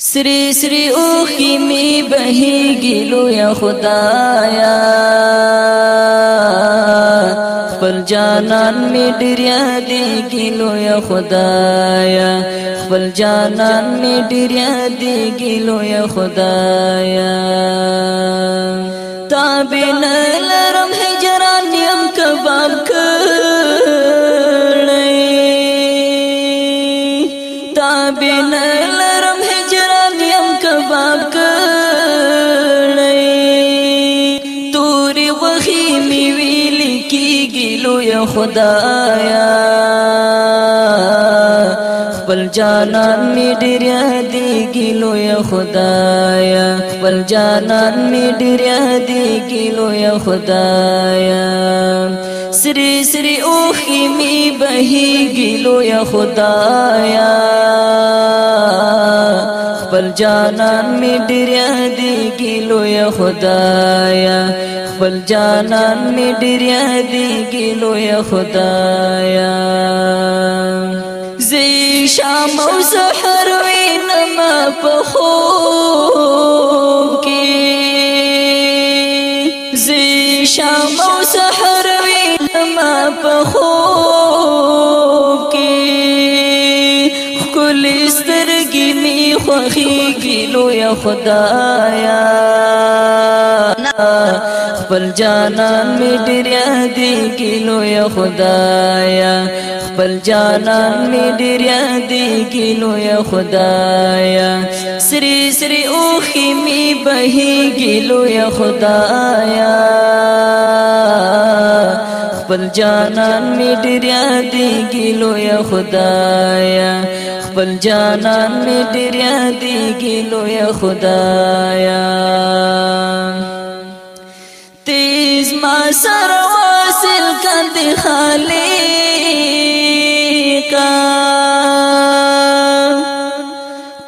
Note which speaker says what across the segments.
Speaker 1: سری سری اوخی می بہی گلو یا خدایا خپل جانان می ډیریا دی گلو یا خدایا خپل جانان می ډیریا دی گلو یا خدایا تابن لرم هجران یم کباب کړی کیږي لو یا خدایا. خپل جانان می ډیر یادېږي، لویه خدایا. خپل جانان می ډیر یادېږي، لویه خدایا. سری سری اوخی می بهیږي لویه خدایا. خپل جانان می ډیر یادېږي لویه خدایا خپل جانان می ډیر یادېږي لویه خدایا زی شام او سحر وینما سترګې می خوخي لو یا خدایا خپل جانان می ډیر یادېږي، لویه خدایا خپل جانان می ډیر یادېږي، لویه خدایا سری سری اوخی می بهیږي لویه خدایا خپل جانان می ډیر یادېږي لویه خدایا خپل جانان می ډیر یادېږي لویه خدایا تیز ما سر واصل کندی خالقا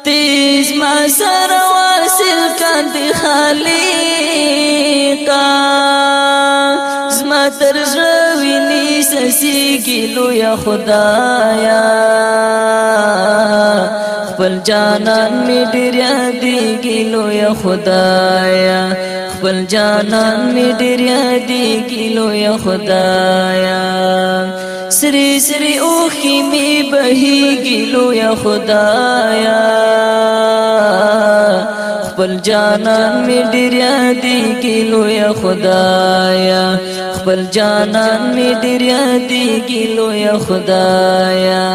Speaker 1: تیز ما سر واصل کندی خالقا زما تر زوینی سسی گلو یا خدایا. خپل جانان می ډیر یادېږي لویه خدایا. خپل جانان می ډیر یادېږي لویه خدایا. سری سری اوخی می بهیږي لویه خدایا. خپل جانان می ډیر یادېږي لویه خدایا خپل جانان می ډیر یادېږي لویه خدایا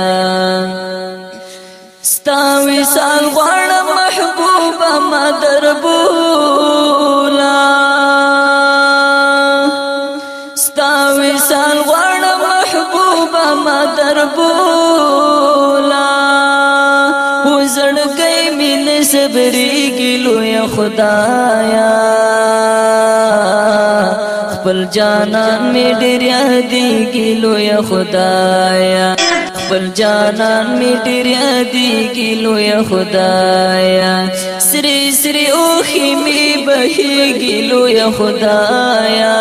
Speaker 1: ستا وصال غواړم محبوبه ما دربولا. ستا وصال غواړم محبوبه ما دربولا وزړګي مين صبرېږي لوی خدایا۔ خپل جانان می ډیر یادېږي لوی خدایا۔ خپل جانان می ډیر یادېږي لویه خدایا۔ سری سری اوخی می بهیږي لویه خدایا۔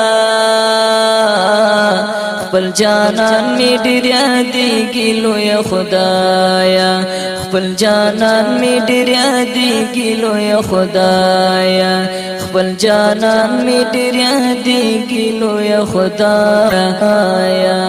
Speaker 1: خپل جانان می ډیر یادېږي لویه خدایا۔ خپل جانان می ډیر یادېږي لویه خدایا خپل جانان می ډیر یادېږي لویه خدایا